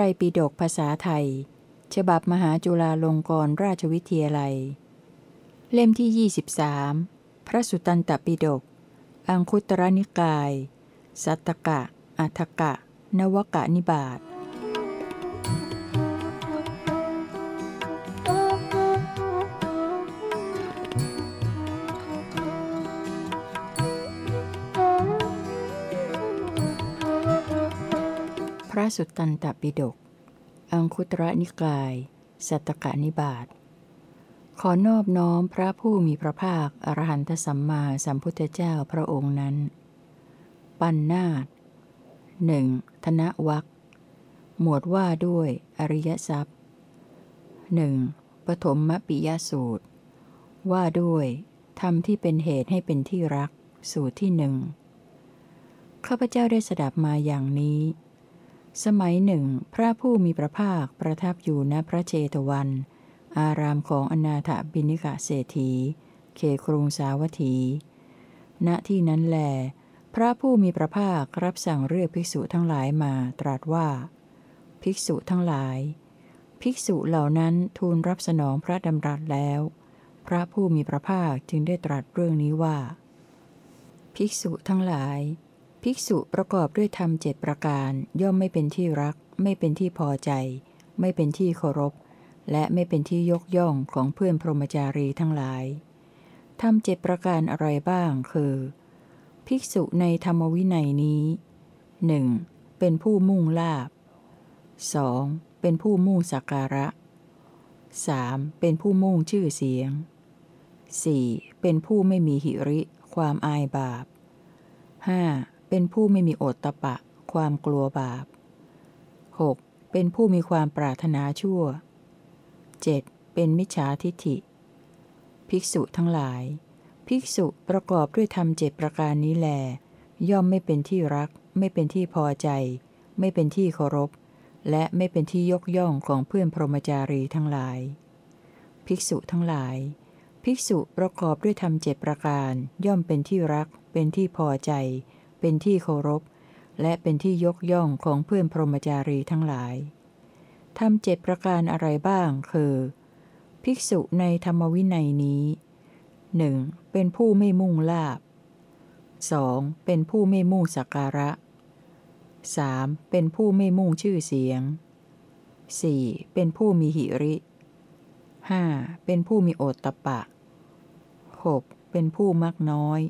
ระไตรปิฎกภาษาไทย ฉบับมหาจุฬาลงกรณราชวิทยาลัย เล่มที่ 23 พระสุตตันตปิฎก อังคุตรนิกาย สัตตกะ อัฏฐกะ นวกะนิบาต สุตตันตปิฎก อังคุตรนิกาย สัตตกะนิบาต ขอนอบน้อมพระผู้มีพระภาค อรหันตสัมมาสัมพุทธเจ้าพระองค์นั้น ปันนาตหนึ่งธนวัคหมวดว่าด้วยอริยทรัพย์หนึ่งปฐมมปิยสูตร ว่าด้วยธรรมที่เป็นเหตุให้เป็นที่รัก สูตรที่หนึ่งข้าพเจ้าได้สดับมาอย่างนี้ สมัยหนึ่ง พระผู้มีพระภาคประทับอยู่ณพระเชตวัน อารามของอนาถบิณิกะเศรษฐี เขครุงสาวัตถี ณที่นั้นแล พระผู้มีพระภาครับสั่งเรียกภิกษุทั้งหลายมาตรัสว่า ภิกษุทั้งหลาย ภิกษุเหล่านั้นทูลรับสนองพระดำรัสแล้ว พระผู้มีพระภาคจึงได้ตรัสเรื่องนี้ว่า ภิกษุทั้งหลาย ภิกษุประกอบด้วยธรรมเจ็ดประการ ย่อมไม่เป็นที่รัก ไม่เป็นที่พอใจ ไม่เป็นที่เคารพ และไม่เป็นที่ยกย่องของเพื่อนพรหมจารีทั้งหลายธรรมเจ็ดประการอะไรบ้างคือ ภิกษุในธรรมวินัยนี้หนึ่งเป็นผู้มุ่งลาบ 2. เป็นผู้มุ่งสักการะ 3. เป็นผู้มุ่งชื่อเสียง 4. เป็นผู้ไม่มีหิริ ความอายบาป 5. เป็นผู้ไม่มีโอตตะปะ ความกลัวบาป 6. เป็นผู้มีความปรารถนาชั่ว 7. เป็นมิจฉาทิฏฐิ ภิกษุทั้งหลาย ภิกษุประกอบด้วยธรรมเจ็ดประการนี้แล ย่อมไม่เป็นที่รัก ไม่เป็นที่พอใจ ไม่เป็นที่เคารพ และไม่เป็นที่ยกย่องของเพื่อนพรหมจารีทั้งหลาย ภิกษุทั้งหลาย ภิกษุประกอบด้วยธรรมเจ็ดประการ ย่อมเป็นที่รัก เป็นที่พอใจ เป็นที่เคารพ และเป็นที่ยกย่องของเพื่อนพรหมจารีทั้งหลายธรรมเจ็ดประการอะไรบ้าง คือ ภิกษุในธรรมวินัยนี้หนึ่งเป็นผู้ไม่มุ่งลาบ 2. เป็นผู้ไม่มุ่งสักการะ 3. เป็นผู้ไม่มุ่งชื่อเสียง 4. เป็นผู้มีหิริ 5. เป็นผู้มีโอตตะปะ 6. เป็นผู้มักน้อย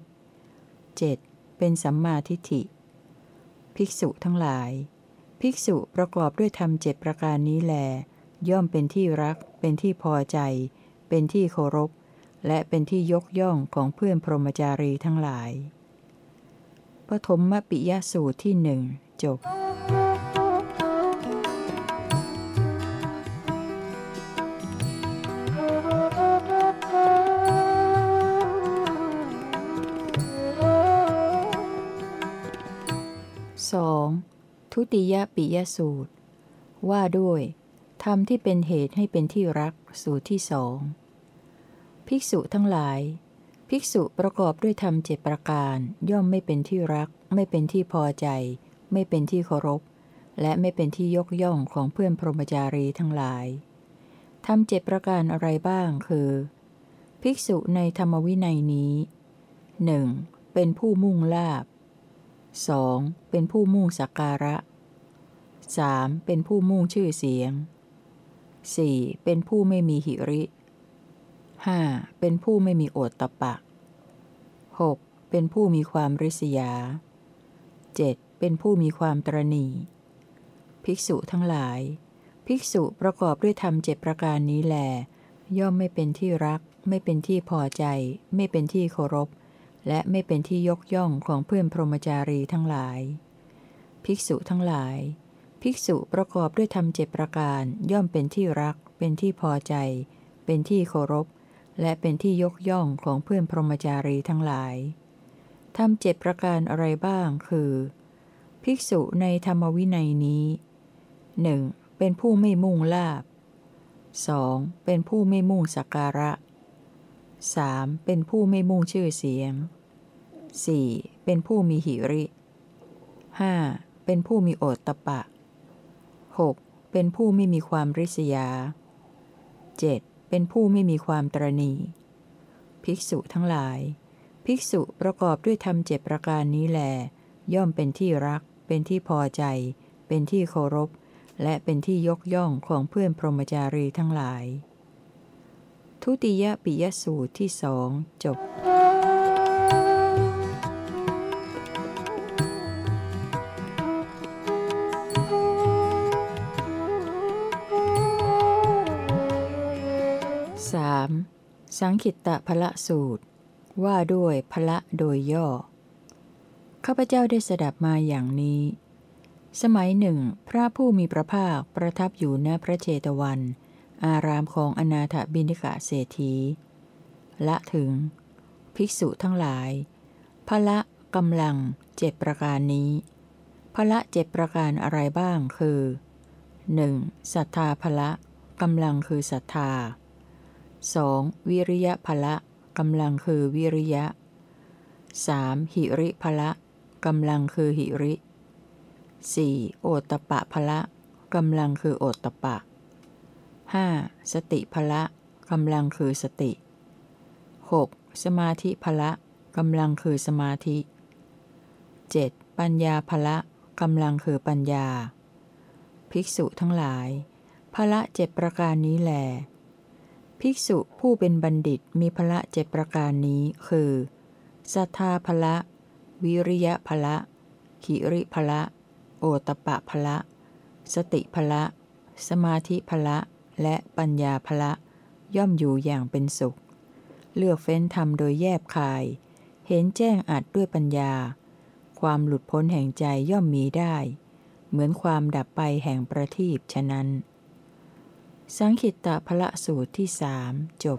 7. เป็นสัมมาทิฏฐิ ภิกษุทั้งหลาย ภิกษุประกอบด้วยธรรมเจ็ดประการนี้แล ย่อมเป็นที่รัก เป็นที่พอใจ เป็นที่เคารพ และเป็นที่ยกย่องของเพื่อนพรหมจารีทั้งหลายปฐมมปิยสูตรที่หนึ่งจบ 2. ทุติยปิยสูตร ว่าด้วยธรรมที่เป็นเหตุให้เป็นที่รักสูตรที่สองภิกษุทั้งหลาย ภิกษุประกอบด้วยธรรมเจ็ดประการย่อมไม่เป็นที่รัก ไม่เป็นที่พอใจ ไม่เป็นที่เคารพ และไม่เป็นที่ยกย่องของเพื่อนพรหมจารีทั้งหลายธรรมเจ็ดประการอะไรบ้างคือ ภิกษุในธรรมวินัยนี้หนึ่งเป็นผู้มุ่งลาบ 2. เป็นผู้มุ่งสักการะ 3. เป็นผู้มุ่งชื่อเสียง 4. เป็นผู้ไม่มีหิริ 5. เป็นผู้ไม่มีโอตตะปะ 6. เป็นผู้มีความริษยา 7. เป็นผู้มีความตรณีภิกษุทั้งหลาย ภิกษุประกอบด้วยธรรมเจ็ดประการนี้แล ย่อมไม่เป็นที่รัก ไม่เป็นที่พอใจ ไม่เป็นที่เคารพ และไม่เป็นที่ยกย่องของเพื่อนพรหมจารีทั้งหลาย ภิกษุทั้งหลาย ภิกษุประกอบด้วยธรรมเจ็ประการย่อมเป็นที่รัก เป็นที่พอใจ เป็นที่เคารพ และเป็นที่ยกย่องของเพื่อนพรหมจารีทั้งหลายทำเจ็ประการอะไรบ้างคือ ภิกษุในธรรมวินัยนี้หนึ่งเป็นผู้ไม่มุ่งลาบ 2. เป็นผู้ไม่มุ่งสักการะ 3. เป็นผู้ไม่มุ่งชื่อเสียง 4. เป็นผู้มีหิริ 5. เป็นผู้มีโอตตะปะ 6. เป็นผู้ไม่มีความริษยา 7. เป็นผู้ไม่มีความตรณี ภิกษุทั้งหลาย ภิกษุประกอบด้วยธรรมเจ็ดประการนี้แล ย่อมเป็นที่รัก เป็นที่พอใจ เป็นที่เคารพ และเป็นที่ยกย่องของเพื่อนพรหมจารีทั้งหลาย ทุติยปิยสูตรที่สองจบ 3. สังขิตตพละสูตร ว่าด้วยพละโดยย่อ ข้าพเจ้าได้สดับมาอย่างนี้ สมัยหนึ่ง พระผู้มีพระภาคประทับอยู่ณพระเจตวัน อารามของอนาถบินิกะเศรษฐี ละถึง ภิกษุทั้งหลายพละกำลังเจ็ดประการนี้พละเจ็ดประการอะไรบ้างคือ 1. ศรัทธาพละกำลังคือศรัทธา 2. วิริยะพละกำลังคือวิริยะ 3. หิริพละกำลังคือหิริ 4. โอตตปะพละกำลังคือโอตตปะ 5. สติพละกำลังคือสติ 6. สมาธิพละกำลังคือสมาธิ 7. ปัญญาพละกำลังคือปัญญา ภิกษุทั้งหลายพละเจ็ดประการนี้แหลภิกษุผู้เป็นบัณฑิตมีพละเจ็ดประการนี้คือศรัทธาพละ วิริยะพละ ขิริพละ โอตปะพละ สติพละ สมาธิพละ และปัญญาพละย่อมอยู่อย่างเป็นสุข เลือกเฟ้นธรรมโดยแยบคาย เห็นแจ้งอัดด้วยปัญญา ความหลุดพ้นแห่งใจย่อมมีได้ เหมือนความดับไปแห่งประทีปฉะนั้น สังขิตตพระสูตรที่สามจบ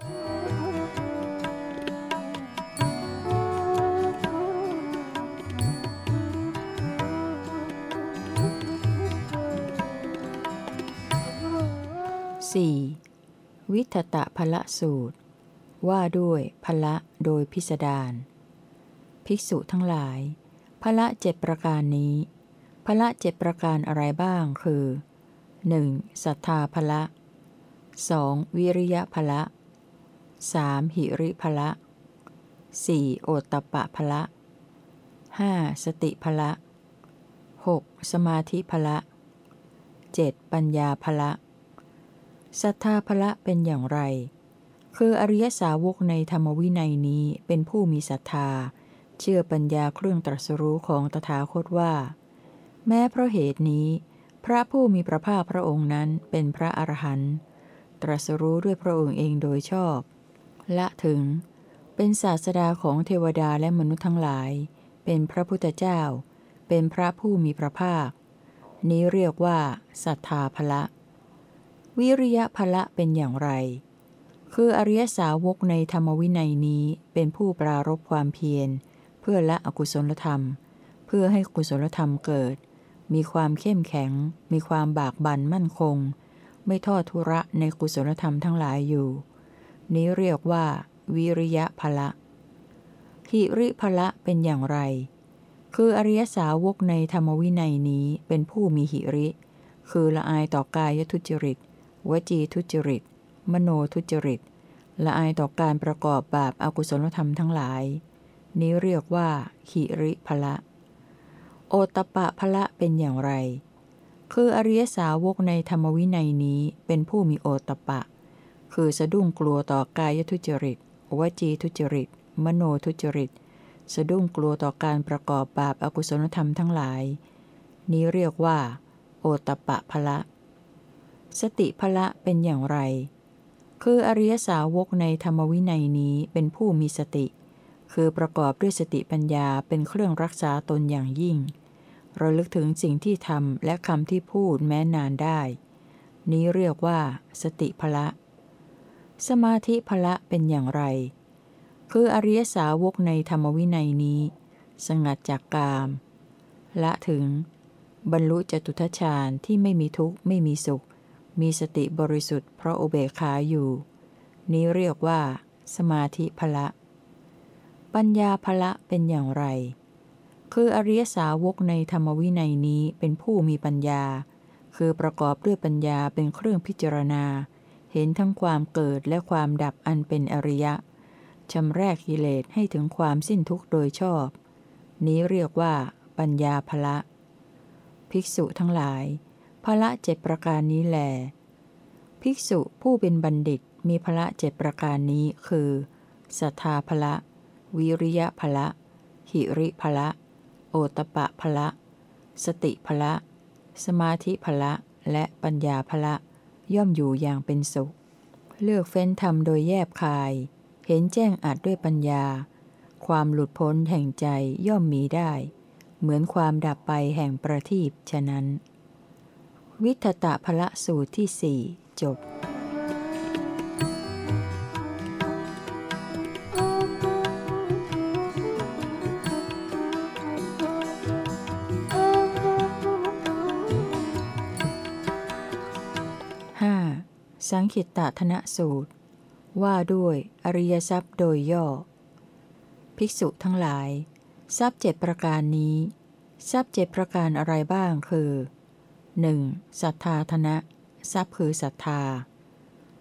4. วิทตะพละสูตร ว่าด้วยพละโดยพิสดารภิกษุทั้งหลายพละเจ็ดประการนี้พละเจ็ดประการอะไรบ้างคือ 1. ศรัทธาพละ 2. วิริยะพละ 3. หิริพละ 4. โอตตปะพละ 5. สติพละ 6. สมาธิพละ 7. ปัญญาพละ ศรัทธาพละเป็นอย่างไร คืออริยสาวกในธรรมวินัยนี้เป็นผู้มีศรัทธา เชื่อปัญญาเครื่องตรัสรู้ของตถาคตว่า แม้เพราะเหตุนี้ พระผู้มีพระภาคพระองค์นั้นเป็นพระอรหันต์ตรัสรู้ด้วยพระองค์เองโดยชอบ ละถึง เป็นศาสดาของเทวดาและมนุษย์ทั้งหลาย เป็นพระพุทธเจ้า เป็นพระผู้มีพระภาค นี้เรียกว่าศรัทธาภละ วิริยะภละเป็นอย่างไร คืออริยสาวกในธรรมวินัยนี้เป็นผู้ปรารบความเพียร เพื่อละอกุศลธรรม เพื่อให้กุศลธรรมเกิด มีความเข้มแข็ง มีความบากบั่นมั่นคง ไม่ทอดทุระในกุศลธรรมทั้งหลายอยู่ นี้เรียกว่า วิริยะภละหิริภละเป็นอย่างไร คืออริยสาวกในธรรมวินัยนี้เป็นผู้มีหิริ คือละอายต่อกายทุจริต วจีทุจริต มโนทุจริต ละอายต่อการประกอบบาปอากุศลธรรมทั้งหลาย นี้เรียกว่า หิริภละ โอตปะภละเป็นอย่างไร คืออริยสาวกในธรรมวินัยนี้เป็นผู้มีโอตปะ คือสะดุ้งกลัวต่อกายทุจริต วจีทุจริต มโนทุจริต สะดุ้งกลัวต่อการประกอบบาปอากุศลธรรมทั้งหลาย นี้เรียกว่า โอตปะพละ สติพละเป็นอย่างไร คืออริยสาวกในธรรมวินัยนี้เป็นผู้มีสติ คือประกอบด้วยสติปัญญาเป็นเครื่องรักษาตนอย่างยิ่ง ระลึกถึงสิ่งที่ทำและคำที่พูดแม้นานได้ นี้เรียกว่า สติพละ สมาธิพละเป็นอย่างไร คืออริยสาวกในธรรมวินัยนี้ สงัดจากกาม ละถึง บรรลุจตุทชาญที่ไม่มีทุกข์ไม่มีสุข มีสติบริสุทธิ์เพราะอุเบกขาอยู่ นี้เรียกว่า สมาธิพละ ปัญญาพละเป็นอย่างไร คืออริยสาวกในธรรมวินัยนี้เป็นผู้มีปัญญา คือประกอบด้วยปัญญาเป็นเครื่องพิจารณา เห็นทั้งความเกิดและความดับอันเป็นอริยะชำแรกกิเลสให้ถึงความสิ้นทุกข์โดยชอบ นี้เรียกว่า ปัญญาภละ ภิกษุทั้งหลาย ภละเจ็ดประการนี้แหลภิกษุผู้เป็นบัณฑิตมีภละเจ็ดประการนี้คือศรัทธาภละ วิริยะภละ หิริภละ โอตปะพละ สติพละ สมาธิพละ และปัญญาพละ ย่อมอยู่อย่างเป็นสุข เลือกเฟ้นธรรมโดยแยบคาย เห็นแจ้งอัดด้วยปัญญา ความหลุดพ้นแห่งใจย่อมมีได้ เหมือนความดับไปแห่งประทีปฉะนั้น วิทตะพละสูตรที่สี่จบสังขิตตธนสูตร ว่าด้วยอริยทรัพย์โดยย่อ ภิกษุทั้งหลาย ทรัพย์เจ็ดประการนี้ ทรัพย์เจ็ดประการอะไรบ้างคือ 1. ศรัทธาธนะทรัพย์คือศรัทธา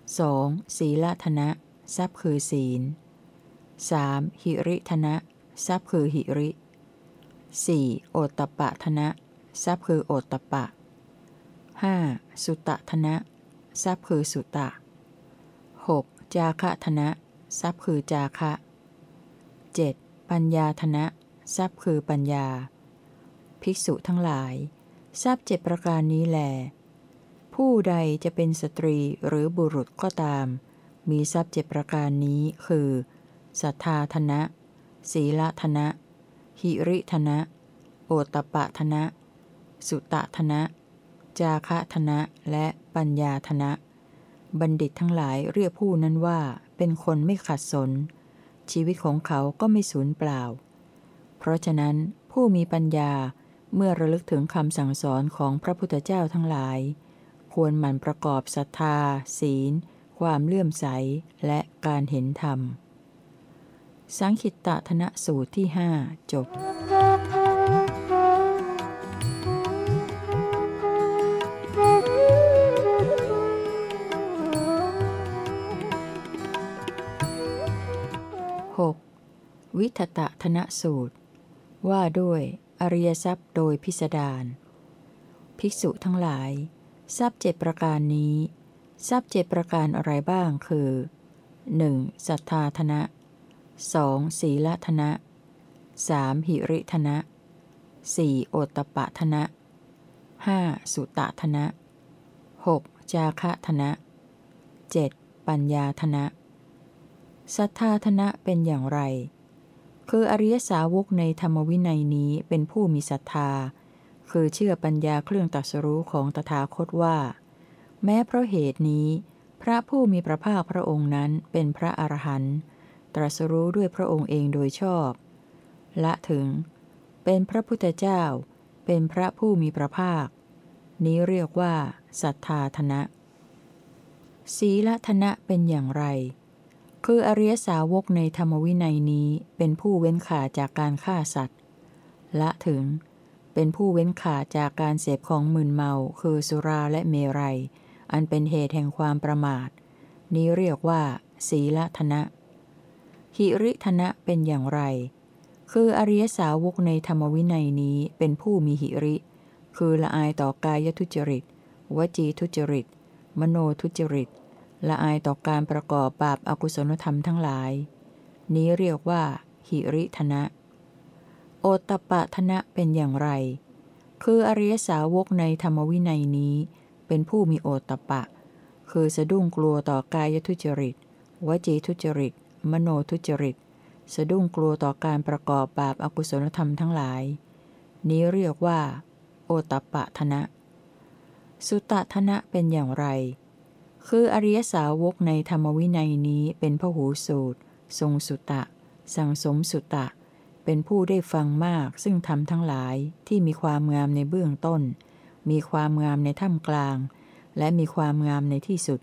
2. ศีลธนะทรัพย์คือศีล 3. หิริธนะทรัพย์คือหิริ 4. โอตตปะธนะทรัพย์คือโอตตปะ 5. สุตะธนะทรัพย์คือสุตะ 6. จาคะธนะทรัพย์คือจาคะ 7. ปัญญาธนะทรัพย์คือปัญญา ภิกษุทั้งหลาย ทรัพย์เจ็ดประการนี้แหลผู้ใดจะเป็นสตรีหรือบุรุษก็ตาม มีทรัพย์เจ็ดประการนี้คือศรัทธาธนะ ศีลธนะ หิริธนะ โอตปะธนะ สุตะธนะ จาคะธนะ และปัญญาธนะ บัณฑิตทั้งหลายเรียกผู้นั้นว่าเป็นคนไม่ขัดสน ชีวิตของเขาก็ไม่สูญเปล่า เพราะฉะนั้นผู้มีปัญญา เมื่อระลึกถึงคำสั่งสอนของพระพุทธเจ้าทั้งหลาย ควรหมั่นประกอบศรัทธา ศีล ความเลื่อมใส และการเห็นธรรม สังคิตตธนสูตรที่หจบ 6. วิทตะธนสูตร ว่าด้วย อริยทรัพย์โดยพิสดารภิกษุทั้งหลาย ทรัพย์เจ็ดประการนี้ ทรัพย์เจ็ดประการอะไรบ้างคือ 1. ศรัทธาธนะ 2. ศีลธนะ 3. หิริธนะ 4. โอตปะธนะ 5. สุตะธนะ 6. จาคะธนะ 7. ปัญญาธนะศรัทธาธนะเป็นอย่างไร คืออริยสาวกในธรรมวินัยนี้เป็นผู้มีศรัทธา คือเชื่อปัญญาเครื่องตัสรู้ของตถาคตว่า แม้เพราะเหตุนี้ พระผู้มีพระภาคพระองค์นั้นเป็นพระอรหันต์ตรัสรู้ด้วยพระองค์เองโดยชอบ ละถึง เป็นพระพุทธเจ้า เป็นพระผู้มีพระภาค นี้เรียกว่าศรัทธาธนะ ศีลธนะเป็นอย่างไร คืออริยสาวกในธรรมวินัยนี้เป็นผู้เว้นขาจากการฆ่าสัตว์ ละถึง เป็นผู้เว้นขาจากการเสพของมึนเมา คือสุราและเมรัย อันเป็นเหตุแห่งความประมาท นี้เรียกว่า ศีลธนะหิริธนะเป็นอย่างไร คืออริยสาวกในธรรมวินัยนี้เป็นผู้มีหิริ คือละอายต่อกายทุจริต วจีทุจริต มโนทุจริต ละอายต่อการประกอบบาปอากุศลธรรมทั้งหลาย นี้เรียกว่า หิริธนะ โอตปะธนะเป็นอย่างไร คืออริยสาวกในธรรมวินัยนี้ เป็นผู้มีโอตตปะ คือสะดุ้งกลัวต่อกายทุจริต วจีทุจริต มโนทุจริต สะดุ้งกลัวต่อการประกอบบาปอากุศลธรรมทั้งหลาย นี้เรียกว่า โอตปะธนะ สุตธนะเป็นอย่างไร คืออริยสาวกในธรรมวินัยนี้เป็นพหูสูตร ทรงสุตะ สังสมสุตะ เป็นผู้ได้ฟังมากซึ่งทำทั้งหลายที่มีความงามในเบื้องต้น มีความงามในท่ามกลาง และมีความงามในที่สุด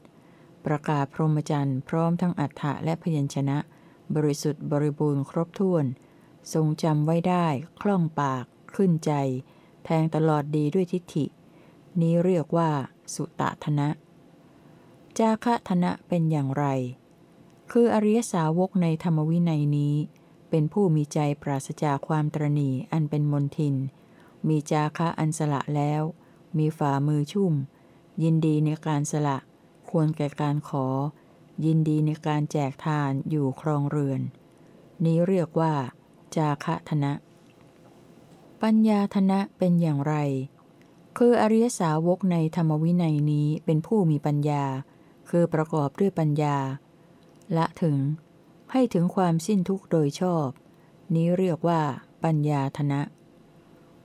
ประกาศพรหมจรรย์พร้อมทั้งอัฏฐะและพยัญชนะ บริสุทธิ์บริบูรณ์ครบถ้วน ทรงจำไว้ได้คล่องปาก ขึ้นใจ แทงตลอดดีด้วยทิฏฐิ นี้เรียกว่า สุตะธนะ จาคะธนะเป็นอย่างไร คืออริยสาวกในธรรมวินัยนี้ เป็นผู้มีใจปราศจากความตรณีอันเป็นมนทิน มีจาคะอันสละแล้ว มีฝ่ามือชุ่ม ยินดีในการสละ ควรแก่การขอ ยินดีในการแจกทานอยู่ครองเรือน นี้เรียกว่า จาคะธนะ ปัญญาธนะเป็นอย่างไร คืออริยสาวกในธรรมวินัยนี้เป็นผู้มีปัญญา คือประกอบด้วยปัญญา ละถึง ให้ถึงความสิ้นทุกข์โดยชอบ นี้เรียกว่า ปัญญาธนะ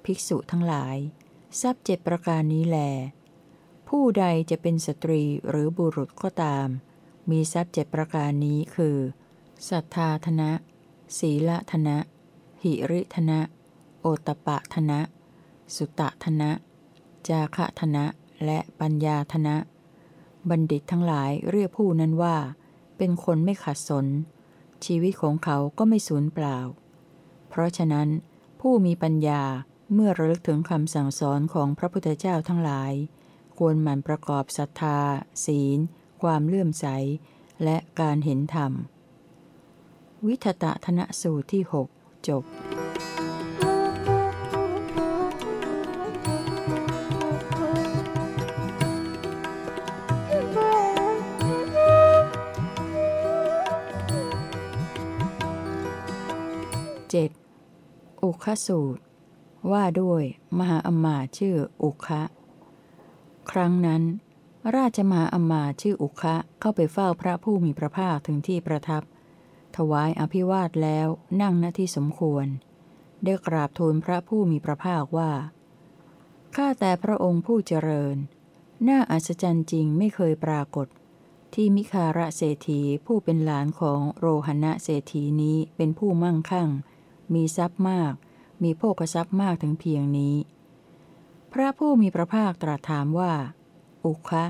ภิกษุทั้งหลาย ทรัพย์เจ็ดประการนี้แล ผู้ใดจะเป็นสตรีหรือบุรุษก็ตาม มีทรัพย์เจ็ดประการนี้คือศรัทธาธนะ ศีลธนะ หิริธนะ โอตปะธนะ สุตะธนะ จาคะธนะ และปัญญาธนะ บัณฑิตทั้งหลายเรียกผู้นั้นว่า เป็นคนไม่ขัดสน ชีวิตของเขาก็ไม่สูญเปล่า เพราะฉะนั้น ผู้มีปัญญาเมื่อระลึกถึงคำสั่งสอนของพระพุทธเจ้าทั้งหลาย ควรหมั่นประกอบศรัทธา ศีล ความเลื่อมใส และการเห็นธรรม วิทตะธนสูตรที่หกจบ 7. อุคสูตร ว่าด้วย มหาอมาชื่ออุคะครั้งนั้น ราชมหาอมาชื่ออุคะเข้าไปเฝ้าพระผู้มีพระภาคถึงที่ประทับ ถวายอภิวาทแล้วนั่งณที่สมควร ได้กราบทูลพระผู้มีพระภาคว่าข้าแต่พระองค์ผู้เจริญ น่าอัศจรรย์จริงไม่เคยปรากฏ ที่มิคาระเศรษฐีผู้เป็นหลานของโรหณะเศรษฐีนี้เป็นผู้มั่งคั่ง มีทรัพย์มาก มีโภคทรัพย์มากถึงเพียงนี้ พระผู้มีพระภาคตรัสถามว่า อุคะ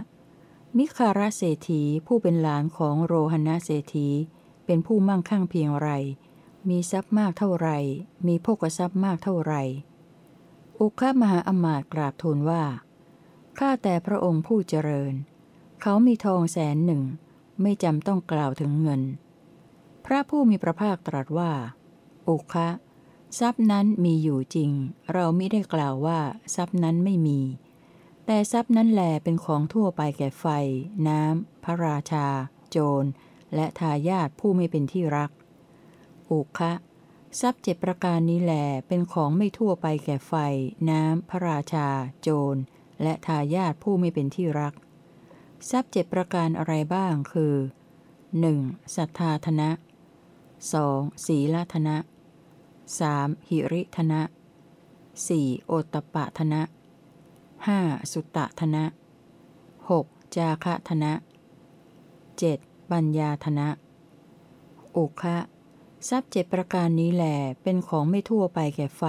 มิคาระเศรษฐีผู้เป็นหลานของโรหณะเศรษฐี เป็นผู้มั่งคั่งเพียงไร มีทรัพย์มากเท่าไร มีโภคทรัพย์มากเท่าไร อุคะมหาอมาตย์กราบทูลว่า ข้าแต่พระองค์ผู้เจริญ เขามีทองแสนหนึ่ง ไม่จำต้องกล่าวถึงเงิน พระผู้มีพระภาคตรัสว่า อุคะทรัพย์นั้นมีอยู่จริง เราไม่ได้กล่าวว่า ทรัพย์นั้นไม่มี แต่ทรัพย์นั้นแลเป็นของทั่วไปแก่ไฟ น้ำ พระราชา โจร และทายาทผู้ไม่เป็นที่รัก อุคะทรัพย์เจ็ดประการนี้แลเป็นของไม่ทั่วไปแก่ไฟ น้ำ พระราชา โจร และทายาทผู้ไม่เป็นที่รัก ทรัพย์เจ็ดประการอะไรบ้างคือ 1. ศรัทธาธนะ 2. ศีลธนะ 3. หิริธนะ 4. โอตตปะธนะ 5. สุตตะธนะ 6. จาคะธนะ 7. ปัญญาธนะ อุคะทรัพย์เจ็ดประการนี้แหลเป็นของไม่ทั่วไปแก่ไฟ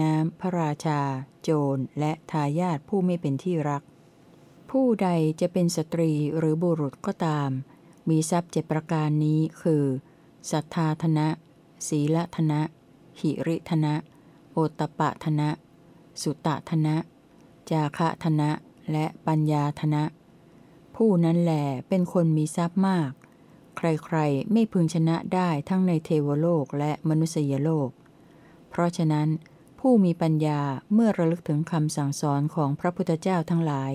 น้ำ พระราชา โจร และทายาทผู้ไม่เป็นที่รัก ผู้ใดจะเป็นสตรีหรือบุรุษก็ตาม มีทรัพย์เจ็ดประการนี้คือศรัทธาธนะ ศีลธนะ หิริธนะ โอตปะธนะ สุตะธนะ จาคะธนะ และปัญญาธนะ ผู้นั้นแหลเป็นคนมีทรัพย์มาก ใครๆไม่พึงชนะได้ทั้งในเทวโลกและมนุษยโลก เพราะฉะนั้น ผู้มีปัญญาเมื่อระลึกถึงคำสั่งสอนของพระพุทธเจ้าทั้งหลาย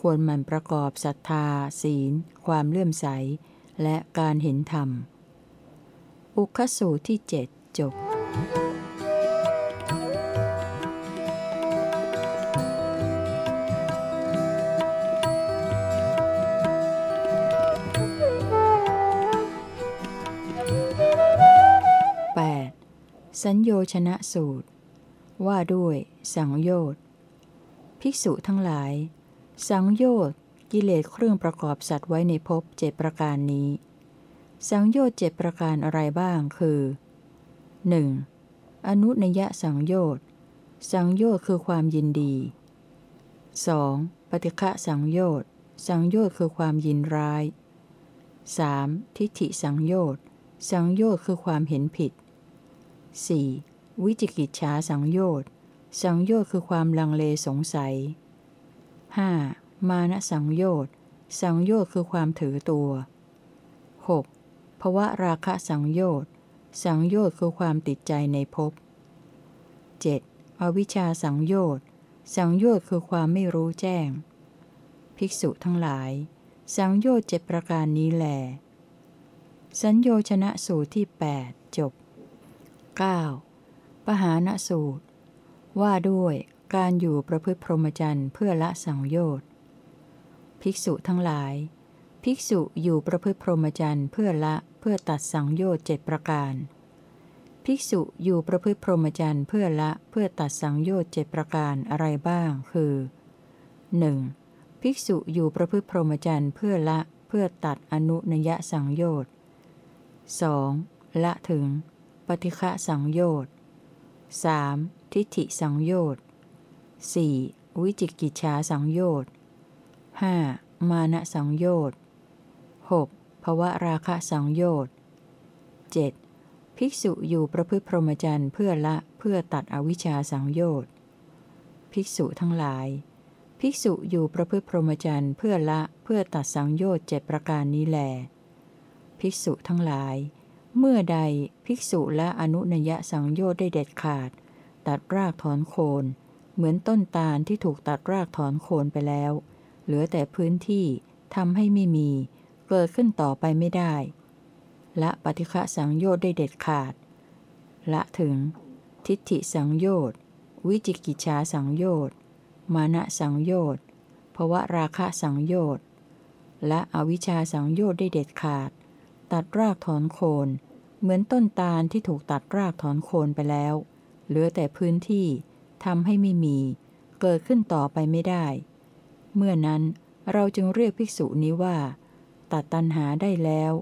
ควรหมั่นประกอบศรัทธา ศีล ความเลื่อมใส และการเห็นธรรม อุคสูตรที่เจ็ดจบ สัญโยชนะสูตร ว่าด้วย สังโยชน์ภิกษุทั้งหลาย สังโยชน์กิเลสเครื่องประกอบสัตว์ไว้ในภพเจ็ประการนี้ สังโยชน์เจ็ประการอะไรบ้างคือ 1. อนุนยสังโยชน์สังโยชน์คือความยินดี 2. ปฏิฆะสังโยชน์สังโยชน์คือความยินร้าย 3. ทิฏฐิสังโยชน์สังโยชน์คือความเห็นผิด 4. วิจิกิจฉาสังโยชน์สังโยชน์คือความลังเลสงสัย 5. มานะสังโยชน์สังโยชน์คือความถือตัว 6. ภวะราคะสังโยชน์ สังโยชน์คือความติดใจในภพ 7. อวิชชาสังโยชน์ สังโยชน์คือความไม่รู้แจ้ง ภิกษุทั้งหลาย สังโยชน์เจ็ดประการนี้แหลสัญโยชนะสูตรที่ 8 จบ 9. ปหานสูตร ว่าด้วยการอยู่ประพฤติพรหมจรรย์เพื่อละสังโยชน์ ภิกษุทั้งหลาย ภิกษุอยู่ประพฤติพรหมจรรย์เพื่อละ เพื่อตัดสังโยชน์เจ็ดประการ ภิกษุอยู่ประพฤติพรหมจรรย์เพื่อละเพื่อตัดสังโยชน์เจ็ดประการอะไรบ้าง คือ 1. ภิกษุอยู่ประพฤติพรหมจรรย์เพื่อละเพื่อตัดอนุนยสังโยชน์ 2. ละถึง ปฏิฆะสังโยชน์ 3. ทิฏฐิสังโยชน์ 4. วิจิกิจฉาสังโยชน์ 5. มานะสังโยชน์ 6. ภวะราคะสังโยชน์ 7. ภิกษุอยู่ประพฤติพรหมจรรย์เพื่อละเพื่อตัดอวิชชาสังโยชน์ ภิกษุทั้งหลาย ภิกษุอยู่ประพฤติพรหมจรรย์เพื่อละเพื่อตัดสังโยชน์เจ็ดประการนี้แล ภิกษุทั้งหลาย เมื่อใดภิกษุละอนุนยสังโยชน์ได้เด็ดขาด ตัดรากถอนโคน เหมือนต้นตาลที่ถูกตัดรากถอนโคนไปแล้ว เหลือแต่พื้นที่ทำให้ไม่มี เกิดขึ้นต่อไปไม่ได้ ละปฏิฆะสังโยชน์ได้เด็ดขาด ละถึง ทิฏฐิสังโยชน์ วิจิกิจฉาสังโยชน์ มานะสังโยชน์ภวะราคะสังโยชน์ และอวิชชาสังโยชน์ได้เด็ดขาด ตัดรากถอนโคน เหมือนต้นตาลที่ถูกตัดรากถอนโคนไปแล้ว เหลือแต่พื้นที่ทำให้ไม่มี เกิดขึ้นต่อไปไม่ได้ เมื่อนั้นเราจึงเรียกภิกษุนี้ว่า ตัดตัณหาได้แล้ว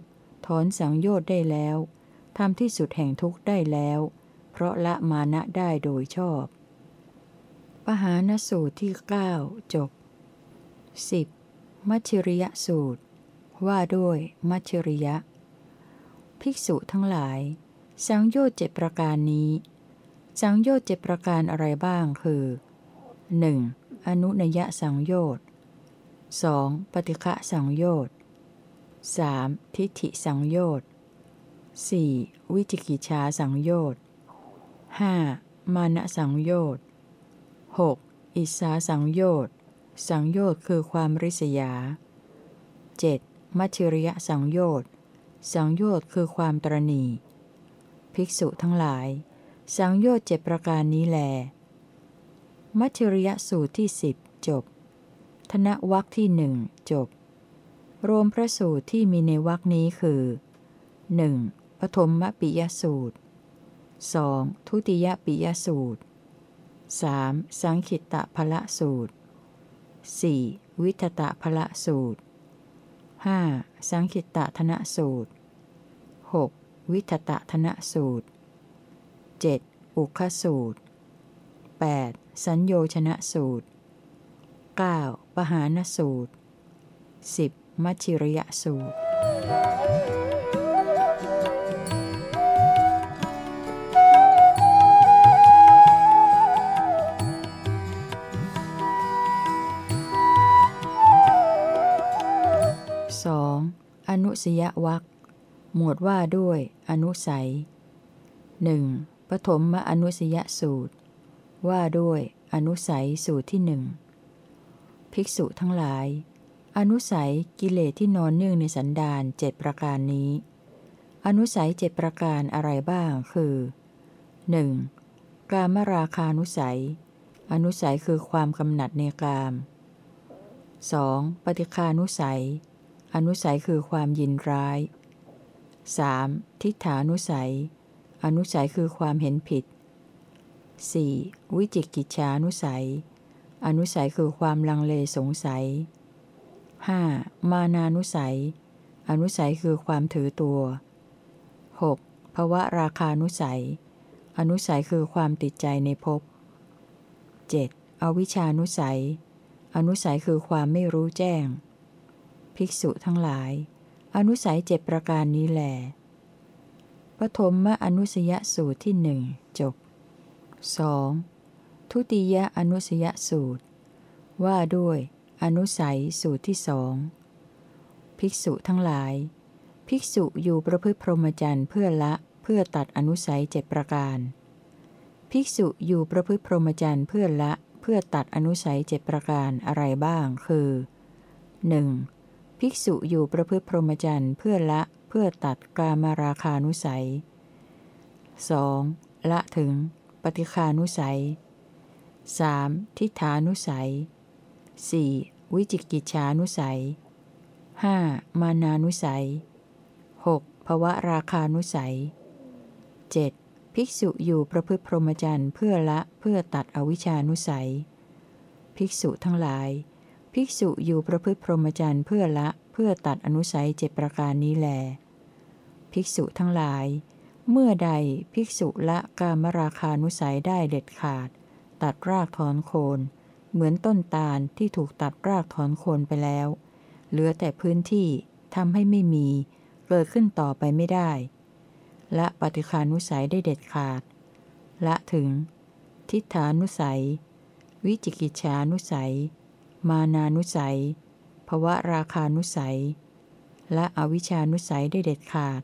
ถอนสังโยชน์ได้แล้วทำที่สุดแห่งทุกข์ได้แล้ว เพราะละมานะได้โดยชอบปหานสูตรที่ 9 จบ 10. มัชริยสูตร ว่าด้วยมัชริยะ ภิกษุทั้งหลาย สังโยชน์เจ็ประการนี้ สังโยชน์เจ็ประการอะไรบ้างคือ 1. อนุนยสังโยชน์ 2. ปฏิฆะสังโยชน์ 3. ทิฏฐิสังโยชน์ 4. วิจิกิจชาสังโยชน์ 5. มานะสังโยชน์ 6. อิสาสังโยชน์ สังโยชน์คือความริษยา 7. มัชชิริยสังโยชน์ สังโยชน์คือความตรณีภิกษุทั้งหลาย สังโยชน์เจ็ดประการนี้แล มัชชิริยสูตรที่สิบจบ ธนวักที่หนึ่งจบ รวมพระสูตรที่มีในวักนี้คือ 1. ปฐมมปิยสูตร 2. ทุติยปิยสูตร 3. สังขิตตพละสูตร 4. วิทตะพละสูตร 5. สังขิตตธนสูตร 6. วิทตะธนสูตร 7. อุคสูตร 8. สัญโยชนะสูตร 9. ปหานสูตร 10. มัชิริยสูตรสองอนุสยวักหมวดว่าด้วยอนุสัยหนึ่งปฐมมอนุสยสูตร ว่าด้วยอนุสัยสูตรที่หนึ่งภิกษุทั้งหลาย อนุสัยกิเลสที่นอนเนื่องในสันดานเจ็ดประการนี้ อนุสัยเจ็ดประการอะไรบ้างคือ 1. กามราคานุสัย อนุสัยคือความกำหนัดในกาม 2. ปฏิคานุสัย อนุสัยคือความยินร้าย 3. ทิฏฐานุสัย อนุสัยคือความเห็นผิด 4. วิจิกิจฉานุสัย อนุสัยคือความลังเลสงสัย 5. มานานุสัย อนุสัยคือความถือตัว 6. ภวะราคานุสัย อนุสัยคือความติดใจในภพ 7. อวิชานุสัย อนุสัยคือความไม่รู้แจ้ง ภิกษุทั้งหลาย อนุสัยเจ็ดประการนี้แหลปฐมมอนุสยสูตรที่หนึ่งจบ 2. ทุติยอนุสยสูตร ว่าด้วย อนุสัยสูตรที่สองภิกษุทั้งหลาย ภิกษุอยู่ประพฤติพรหมจรรย์เพื่อละเพื่อตัดอนุสัยเจ็ดประการ ภิกษุอยู่ประพฤติพรหมจรรย์เพื่อละเพื่อตัดอนุสัยเจ็ดประการอะไรบ้าง คือ 1. ภิกษุอยู่ประพฤติพรหมจรรย์เพื่อละเพื่อตัดกามาราคานุสัย 2. ละถึง ปฏิคานุสัย 3. ทิฏฐานุสัย 4. วิจิกิจฉานุสัย 5. มานานุสัย 6. ภวะราคานุสัย 7. ภิกษุอยู่ประพฤติพรหมจรรย์เพื่อละเพื่อตัดอวิชานุสัย ภิกษุทั้งหลาย ภิกษุอยู่ประพฤติพรหมจรรย์เพื่อละเพื่อตัดอนุสัยเจ็ประการนี้แล ภิกษุทั้งหลาย เมื่อใดภิกษุละกามราคานุสัยได้เด็ดขาด ตัดรากถอนโคน เหมือนต้นตาลที่ถูกตัดรากถอนโคนไปแล้ว เหลือแต่พื้นที่ทำให้ไม่มี เกิดขึ้นต่อไปไม่ได้ และปฏิคานุสัยได้เด็ดขาด ละถึง ทิฏฐานุสัย วิจิกิจฉานุสัย มานานุสัยภวะราคานุสัย และอวิชานุสัยได้เด็ดขาด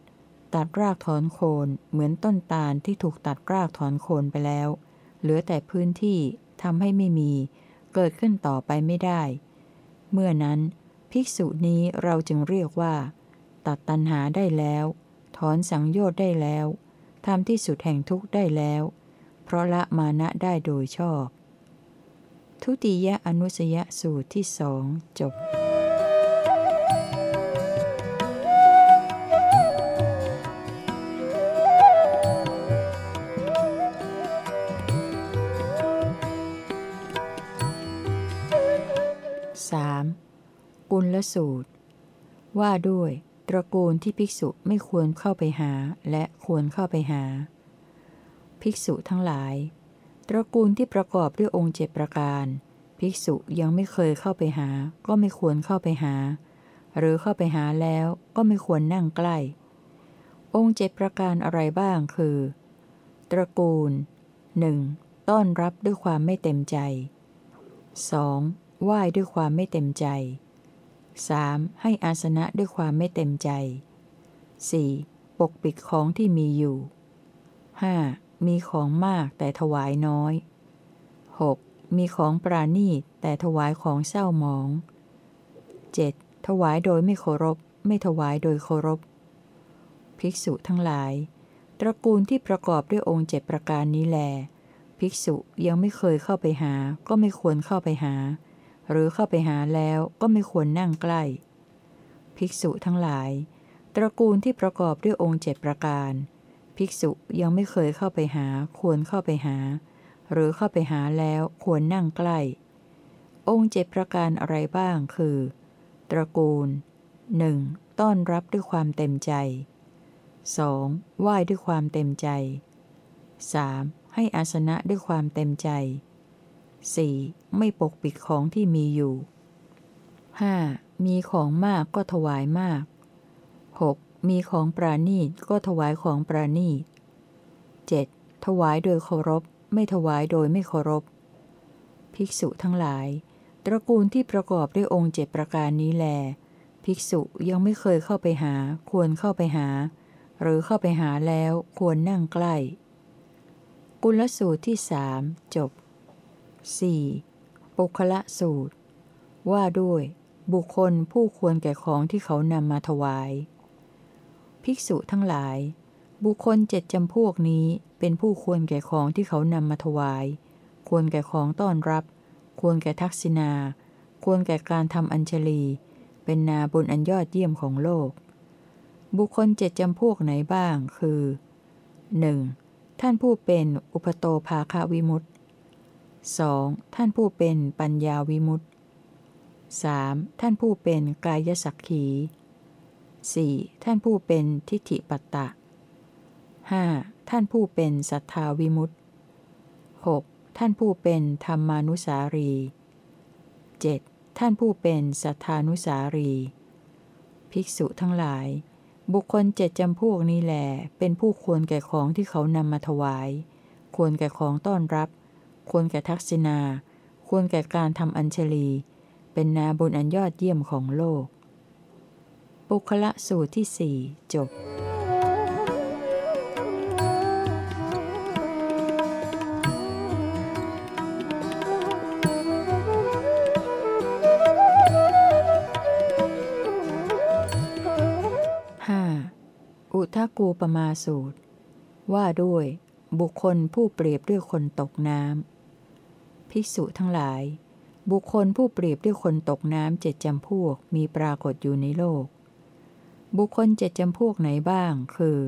ตัดรากถอนโคนเหมือนต้นตาลที่ถูกตัดรากถอนโคนไปแล้ว เหลือแต่พื้นที่ทำให้ไม่มี เกิดขึ้นต่อไปไม่ได้ เมื่อนั้น ภิกษุนี้เราจึงเรียกว่า ตัดตัณหาได้แล้ว ถอนสังโยชน์ได้แล้วทำที่สุดแห่งทุกข์ได้แล้ว เพราะละมานะได้โดยชอบ ทุติยอนุสยสูตรที่สองจบ ลสูตร ว่าด้วย ตระกูลที่ภิกษุไม่ควรเข้าไปหาและควรเข้าไปหา ภิกษุทั้งหลาย ตระกูลที่ประกอบด้วยองค์เจ็ดประการ ภิกษุยังไม่เคยเข้าไปหา ก็ไม่ควรเข้าไปหา หรือเข้าไปหาแล้วก็ไม่ควรนั่งใกล้ องค์เจ็ประการอะไรบ้างคือ ตระกูล 1. ต้อนรับด้วยความไม่เต็มใจ 2. ไหว้ด้วยความไม่เต็มใจ 3. ให้อาสนะด้วยความไม่เต็มใจ 4. ปกปิดของที่มีอยู่ 5. มีของมากแต่ถวายน้อย 6. มีของปราณีตแต่ถวายของเศร้าหมอง 7. ถวายโดยไม่เคารพ ไม่ถวายโดยเคารพ ภิกษุทั้งหลาย ตระกูลที่ประกอบด้วยองค์เจ็ดประการนี้แล ภิกษุยังไม่เคยเข้าไปหา ก็ไม่ควรเข้าไปหา หรือเข้าไปหาแล้วก็ไม่ควรนั่งใกล้ ภิกษุทั้งหลาย ตระกูลที่ประกอบด้วยองค์เจ็ดประการ ภิกษุยังไม่เคยเข้าไปหา ควรเข้าไปหา หรือเข้าไปหาแล้วควรนั่งใกล้ องค์เจ็ดประการอะไรบ้างคือ ตระกูล 1. ต้อนรับด้วยความเต็มใจ 2. ไหว้ด้วยความเต็มใจ 3. ให้อาสนะด้วยความเต็มใจ 4. ไม่ปกปิดของที่มีอยู่ 5. มีของมากก็ถวายมาก 6. มีของปราณีตก็ถวายของปราณีต 7. ถวายโดยเคารพ ไม่ถวายโดยไม่เคารพ ภิกษุทั้งหลาย ตระกูลที่ประกอบด้วยองค์เจ็ดประการนี้แล ภิกษุยังไม่เคยเข้าไปหา ควรเข้าไปหา หรือเข้าไปหาแล้วควรนั่งใกล้ กุลสูตรที่สามจบ 4. ปุคละสูตร ว่าด้วย บุคคลผู้ควรแก่ของที่เขานำมาถวาย ภิกษุทั้งหลาย บุคคลเจ็ดจำพวกนี้เป็นผู้ควรแก่ของที่เขานำมาถวาย ควรแก่ของต้อนรับ ควรแก่ทักษิณา ควรแก่การทำอัญชลี เป็นนาบุญอันยอดเยี่ยมของโลก บุคคลเจ็ดจำพวกไหนบ้างคือ 1. ท่านผู้เป็นอุปโตภาคาวิมุตต 2. ท่านผู้เป็นปัญญาวิมุตติ 3. ท่านผู้เป็นกายสักขี 4. ท่านผู้เป็นทิฏฐิปัตตะ 5. ท่านผู้เป็นสัทธาวิมุตติ 6. ท่านผู้เป็นธรรมานุสารี 7. ท่านผู้เป็นสัทธานุสารี ภิกษุทั้งหลาย บุคคลเจ็ดจำพวกนี้แหลเป็นผู้ควรแก่ของที่เขานำมาถวาย ควรแก่ของต้อนรับ ควรแก่ทักษิณา ควรแก่การทำอัญชลี เป็นนาบุญอันยอดเยี่ยมของโลก ปุคละสูตรที่สี่จบ 5. อุทากูปมาสูตร ว่าด้วยบุคคลผู้เปรียบด้วยคนตกน้ำ ภิกษุทั้งหลาย บุคคลผู้เปรียบด้วยคนตกน้ำเจ็ดจำพวกมีปรากฏอยู่ในโลก บุคคลเจ็ดจำพวกไหนบ้าง คือ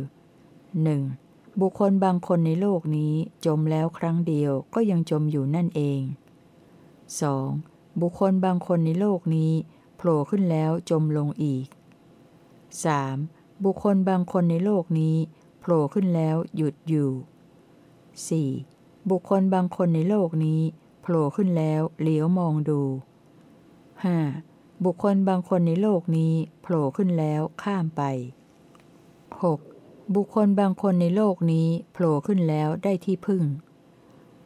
1. บุคคลบางคนในโลกนี้จมแล้วครั้งเดียวก็ยังจมอยู่นั่นเอง 2. บุคคลบางคนในโลกนี้โผล่ขึ้นแล้วจมลงอีก 3. บุคคลบางคนในโลกนี้โผล่ขึ้นแล้วหยุดอยู่ 4. บุคคลบางคนในโลกนี้ ผล่ขึ้นแล้วเหลียวมองดู 5. บุคคลบางคนในโลกนี้โผล่ขึ้นแล้วข้ามไป 6. บุคคลบางคนในโลกนี้โผล่ขึ้นแล้วได้ที่พึ่ง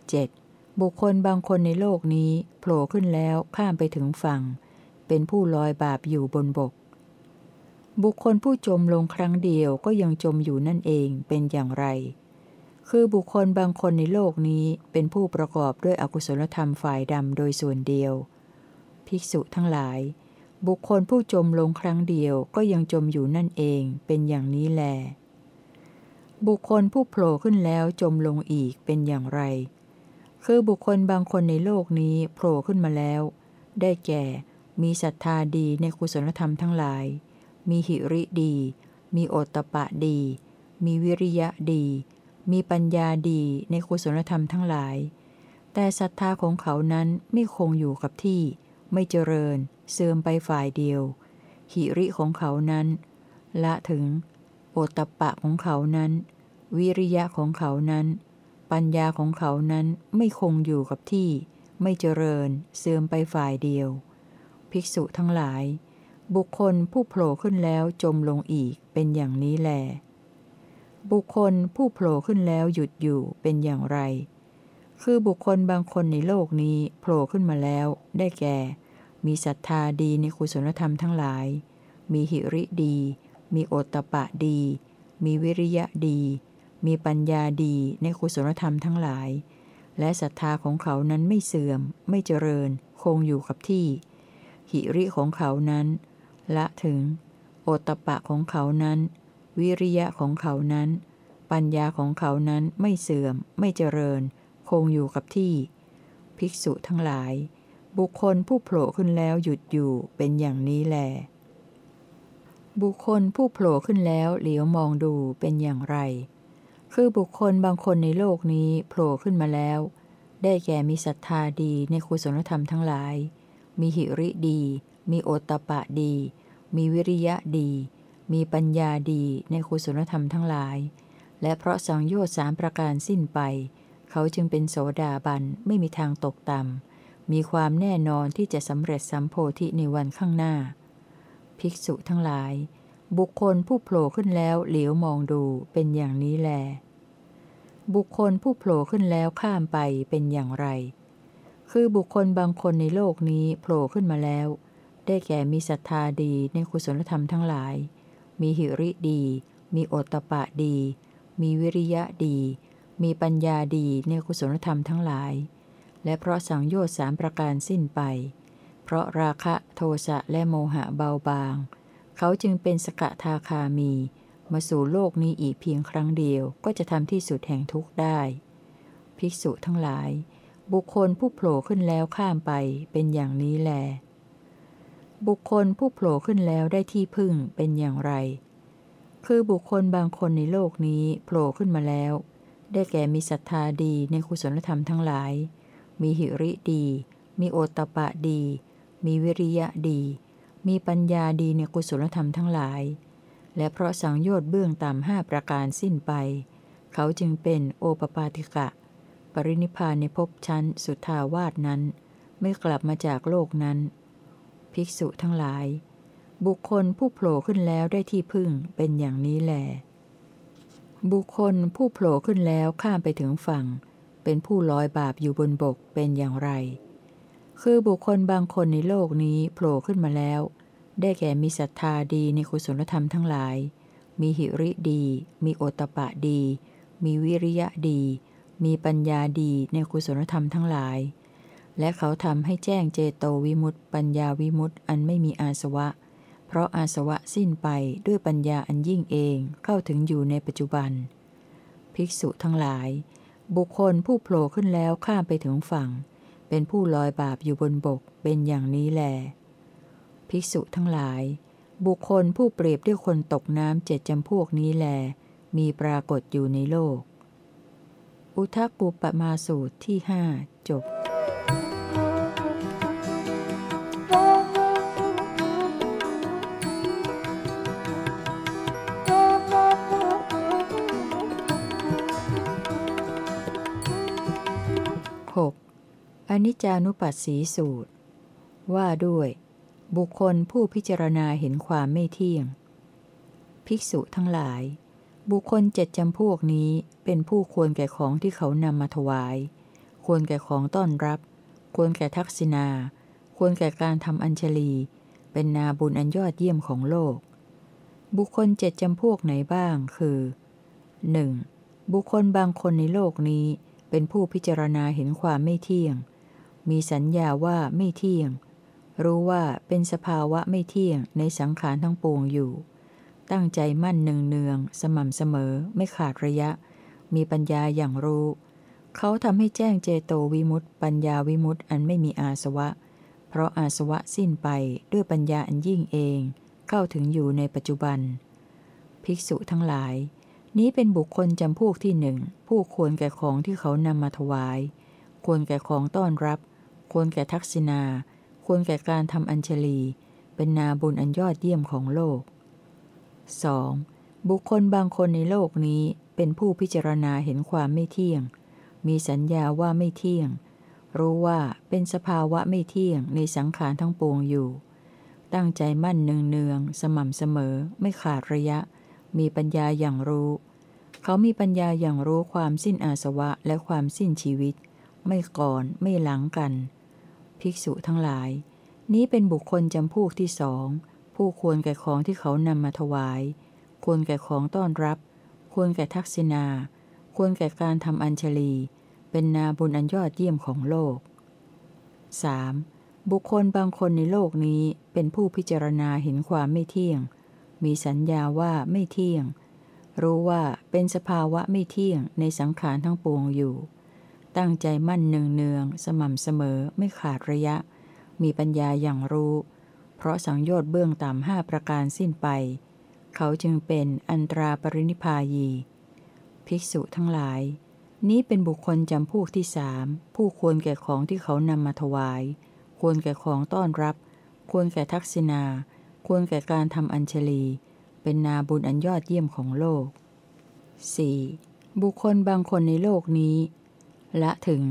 7. บุคคลบางคนในโลกนี้โผล่ขึ้นแล้วข้ามไปถึงฝั่ง เป็นผู้ลอยบาปอยู่บนบก บุคคลผู้จมลงครั้งเดียวก็ยังจมอยู่นั่นเองเป็นอย่างไร คือบุคคลบางคนในโลกนี้เป็นผู้ประกอบด้วยอกุศลธรรมฝ่ายดำโดยส่วนเดียว ภิกษุทั้งหลาย บุคคลผู้จมลงครั้งเดียวก็ยังจมอยู่นั่นเองเป็นอย่างนี้แล บุคคลผู้โผล่ขึ้นแล้วจมลงอีกเป็นอย่างไร คือบุคคลบางคนในโลกนี้โผล่ขึ้นมาแล้ว ได้แก่ มีศรัทธาดีในกุศลธรรมทั้งหลาย มีหิริดี มีโอตตะปะดี มีวิริยะดี มีปัญญาดีในกุศลธรรมทั้งหลาย แต่ศรัทธาของเขานั้นไม่คงอยู่กับที่ ไม่เจริญ เสื่อมไปฝ่ายเดียว หิริของเขานั้น ละถึง โอตตะปะของเขานั้น วิริยะของเขานั้น ปัญญาของเขานั้นไม่คงอยู่กับที่ ไม่เจริญ เสื่อมไปฝ่ายเดียว ภิกษุทั้งหลาย บุคคลผู้โผล่ขึ้นแล้วจมลงอีกเป็นอย่างนี้แล บุคคลผู้โผล่ขึ้นแล้วหยุดอยู่เป็นอย่างไร คือบุคคลบางคนในโลกนี้โผล่ขึ้นมาแล้ว ได้แก่ มีศรัทธาดีในกุศลธรรมทั้งหลาย มีหิริดี มีโอตปะดี มีวิริยะดี มีปัญญาดีในกุศลธรรมทั้งหลาย และศรัทธาของเขานั้นไม่เสื่อม ไม่เจริญ คงอยู่กับที่ หิริของเขานั้น ละถึง โอตปะของเขานั้น วิริยะของเขานั้น ปัญญาของเขานั้นไม่เสื่อม ไม่เจริญ คงอยู่กับที่ ภิกษุทั้งหลาย บุคคลผู้โผล่ขึ้นแล้วหยุดอยู่เป็นอย่างนี้แล บุคคลผู้โผล่ขึ้นแล้วเหลียวมองดูเป็นอย่างไร คือบุคคลบางคนในโลกนี้โผล่ขึ้นมาแล้ว ได้แก่มีศรัทธาดีในคุศลธรรมทั้งหลาย มีหิริดี มีโอตตะปะดี มีวิริยะดี มีปัญญาดีในคุศลธรรมทั้งหลาย และเพราะสังโยชน์สามประการสิ้นไป เขาจึงเป็นโสดาบันไม่มีทางตกต่ำ มีความแน่นอนที่จะสำเร็จสัมโพธิในวันข้างหน้า ภิกษุทั้งหลาย บุคคลผู้โผล่ขึ้นแล้วเหลียวมองดูเป็นอย่างนี้แล บุคคลผู้โผล่ขึ้นแล้วข้ามไปเป็นอย่างไร คือบุคคลบางคนในโลกนี้โผล่ขึ้นมาแล้ว ได้แก่มีศรัทธาดีในกุศลธรรมทั้งหลาย มีหิริดี มีโอตปะดี มีวิริยะดี มีปัญญาดีในกุศลธรรมทั้งหลาย และเพราะสังโยชน์สามประการสิ้นไป เพราะราคะโทสะและโมหะเบาบาง เขาจึงเป็นสกทาคามี มาสู่โลกนี้อีกเพียงครั้งเดียวก็จะทำที่สุดแห่งทุกข์ได้ ภิกษุทั้งหลาย บุคคลผู้โผล่ขึ้นแล้วข้ามไปเป็นอย่างนี้แหละ บุคคลผู้โผล่ขึ้นแล้วได้ที่พึ่งเป็นอย่างไร คือบุคคลบางคนในโลกนี้โผล่ขึ้นมาแล้ว ได้แก่มีศรัทธาดีในกุศลธรรมทั้งหลาย มีหิริดี มีโอตปะดี มีวิริยะดี มีปัญญาดีในกุศลธรรมทั้งหลาย และเพราะสังโยชน์เบื้องต่ำห้าประการสิ้นไป เขาจึงเป็นโอปปาติกะ ปรินิพพานในภพชั้นสุทาวาสนั้น ไม่กลับมาจากโลกนั้น ภิกษุทั้งหลาย บุคคลผู้โผล่ขึ้นแล้วได้ที่พึ่งเป็นอย่างนี้แหลบุคคลผู้โผล่ขึ้นแล้วข้ามไปถึงฝั่ง เป็นผู้ลอยบาปอยู่บนบกเป็นอย่างไร คือบุคคลบางคนในโลกนี้โผล่ขึ้นมาแล้ว ได้แก่มีศรัทธาดีในกุศลธรรมทั้งหลาย มีหิริดี มีโอตปะดี มีวิริยะดี มีปัญญาดีในกุศลธรรมทั้งหลาย และเขาทำให้แจ้งเจโตวิมุตต์ปัญญาวิมุตต์อันไม่มีอาสวะ เพราะอาสวะสิ้นไปด้วยปัญญาอันยิ่งเองเข้าถึงอยู่ในปัจจุบัน ภิกษุทั้งหลาย บุคคลผู้โผล่ขึ้นแล้วข้ามไปถึงฝั่ง เป็นผู้ลอยบาปอยู่บนบกเป็นอย่างนี้แล ภิกษุทั้งหลาย บุคคลผู้เปรียบด้วยคนตกน้ำเจ็ดจำพวกนี้แล มีปรากฏอยู่ในโลก อุทกปุปมาสูตรที่หจบ อนิจจานุปัสสีสูตร ว่าด้วย บุคคลผู้พิจารณาเห็นความไม่เที่ยง ภิกษุทั้งหลาย บุคคลเจ็ดจำพวกนี้เป็นผู้ควรแก่ของที่เขานำมาถวาย ควรแก่ของต้อนรับ ควรแก่ทักษิณา ควรแก่การทำอัญชลี เป็นนาบุญอันยอดเยี่ยมของโลก บุคคลเจ็ดจำพวกไหนบ้างคือ 1. บุคคลบางคนในโลกนี้เป็นผู้พิจารณาเห็นความไม่เที่ยง มีสัญญาว่าไม่เที่ยง รู้ว่าเป็นสภาวะไม่เที่ยงในสังขารทั้งปวงอยู่ ตั้งใจมั่นเนืองเนืองสม่ำเสมอไม่ขาดระยะ มีปัญญาอย่างรู้ เขาทำให้แจ้งเจโตวิมุตต์ปัญญาวิมุตต์อันไม่มีอาสวะ เพราะอาสวะสิ้นไปด้วยปัญญาอันยิ่งเอง เข้าถึงอยู่ในปัจจุบัน ภิกษุทั้งหลาย นี้เป็นบุคคลจำพวกที่หนึ่งผู้ควรแก่ของที่เขานำมาถวายควรแก่ของต้อนรับ ควรแก่ทักษิณา ควรแก่การทำอัญชลี เป็นนาบุญอันยอดเยี่ยมของโลก 2. บุคคลบางคนในโลกนี้เป็นผู้พิจารณาเห็นความไม่เที่ยง มีสัญญาว่าไม่เที่ยง รู้ว่าเป็นสภาวะไม่เที่ยงในสังขารทั้งปวงอยู่ ตั้งใจมั่นเนืองๆสม่ำเสมอ ไม่ขาดระยะ มีปัญญาอย่างรู้ เขามีปัญญาอย่างรู้ความสิ้นอาสวะและความสิ้นชีวิต ไม่ก่อนไม่หลังกัน ภิกษุทั้งหลาย นี้เป็นบุคคลจำพวกที่สอง ผู้ควรแก่ของที่เขานำมาถวาย ควรแก่ของต้อนรับ ควรแก่ทักษิณา ควรแก่การทำอัญชลี เป็นนาบุญอันยอดเยี่ยมของโลก 3. บุคคลบางคนในโลกนี้เป็นผู้พิจารณาเห็นความไม่เที่ยง มีสัญญาว่าไม่เที่ยง รู้ว่าเป็นสภาวะไม่เที่ยงในสังขารทั้งปวงอยู่ ตั้งใจมั่นเนืองเนืองสม่ำเสมอไม่ขาดระยะ มีปัญญาอย่างรู้ เพราะสังโยชน์เบื้องต่ำห้าประการสิ้นไป เขาจึงเป็นอันตราปรินิพายี ภิกษุทั้งหลาย นี้เป็นบุคคลจำพวกที่สามผู้ควรแก่ของที่เขานำมาถวาย ควรแก่ของต้อนรับ ควรแก่ทักษิณาควรแก่การทำอัญชลี เป็นนาบุญอันยอดเยี่ยมของโลก 4. บุคคลบางคนในโลกนี้ ละถึง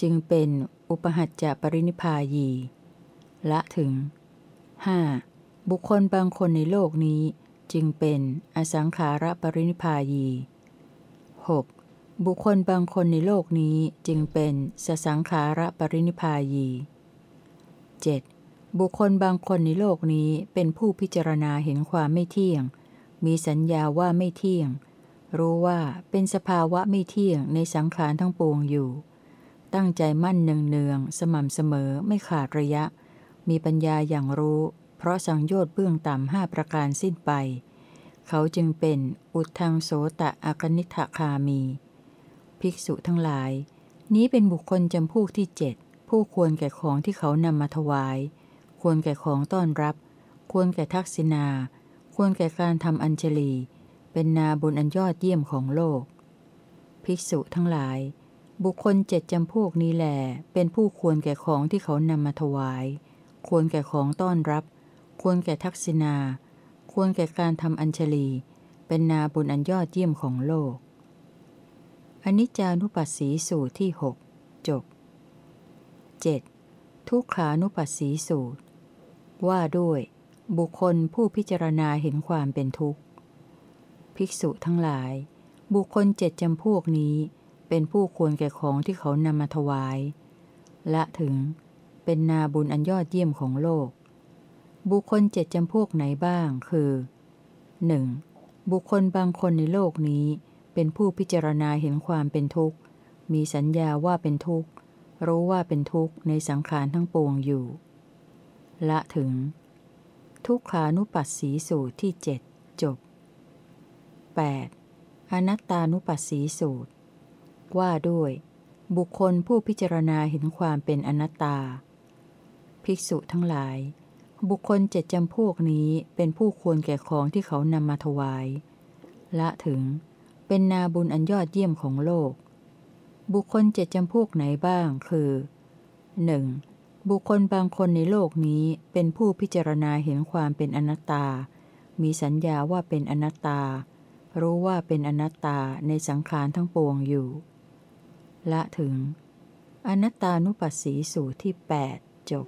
จึงเป็นอุปหัจจะปรินิพายี ละถึง 5. บุคคลบางคนในโลกนี้จึงเป็นอสังขาระปรินิพายี 6. บุคคลบางคนในโลกนี้จึงเป็นสสังขาระปรินิพายี 7. บุคคลบางคนในโลกนี้เป็นผู้พิจารณาเห็นความไม่เที่ยง มีสัญญาว่าไม่เที่ยง รู้ว่าเป็นสภาวะไม่เที่ยงในสังขารทั้งปวงอยู่ ตั้งใจมั่นเนืองเนืองสม่ำเสมอไม่ขาดระยะ มีปัญญาอย่างรู้ เพราะสังโยชน์เบื้องต่ำห้าประการสิ้นไป เขาจึงเป็นอุทังโสตะอากนิทคามี ภิกษุทั้งหลาย นี้เป็นบุคคลจำพวกที่เจ็ดผู้ควรแก่ของที่เขานำมาถวาย ควรแก่ของต้อนรับ ควรแก่ทักษิณา ควรแก่การทำอัญชลี เป็นนาบุญอันยอดเยี่ยมของโลก ภิกษุทั้งหลาย บุคคลเจ็ดจำพวกนี้แหลเป็นผู้ควรแก่ของที่เขานำมาถวาย ควรแก่ของต้อนรับ ควรแก่ทักษิณา ควรแก่การทำอัญชลี เป็นนาบุญอันยอดเยี่ยมของโลกอนิจจานุปัสสีสูตรที่หกจบ 7. ทุกขานุปัสสีสูตร ว่าด้วย บุคคลผู้พิจารณาเห็นความเป็นทุกข์ ภิกษุทั้งหลาย บุคคลเจ็ดจำพวกนี้ เป็นผู้ควรแก่ของที่เขานำมาถวาย และถึง เป็นนาบุญอันยอดเยี่ยมของโลก บุคคลเจ็ดจำพวกไหนบ้างคือ 1. บุคคลบางคนในโลกนี้ เป็นผู้พิจารณาเห็นความเป็นทุกข์ มีสัญญาว่าเป็นทุกข์ รู้ว่าเป็นทุกข์ในสังขารทั้งปวงอยู่ ละถึง ทุกขานุปัสสีสูตรที่เจ็ดจบ 8. อนัตตานุปัสสีสูตร ว่าด้วย บุคคลผู้พิจารณาเห็นความเป็นอนัตตา ภิกษุทั้งหลาย บุคคลเจ็ดจำพวกนี้เป็นผู้ควรแก่ของที่เขานำมาถวาย ละถึงเป็นนาบุญอันยอดเยี่ยมของโลก บุคคลเจ็ดจำพวกไหนบ้างคือ 1. บุคคลบางคนในโลกนี้เป็นผู้พิจารณาเห็นความเป็นอนัตตา มีสัญญาว่าเป็นอนัตตา รู้ว่าเป็นอนัตตาในสังขารทั้งปวงอยู่ ละถึง อนัตตานุปัสสีสูตรที่ 8 จบ